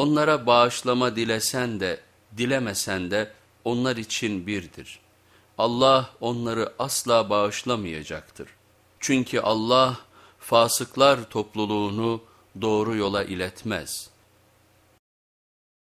Onlara bağışlama dilesen de dilemesen de onlar için birdir. Allah onları asla bağışlamayacaktır. Çünkü Allah fasıklar topluluğunu doğru yola iletmez.''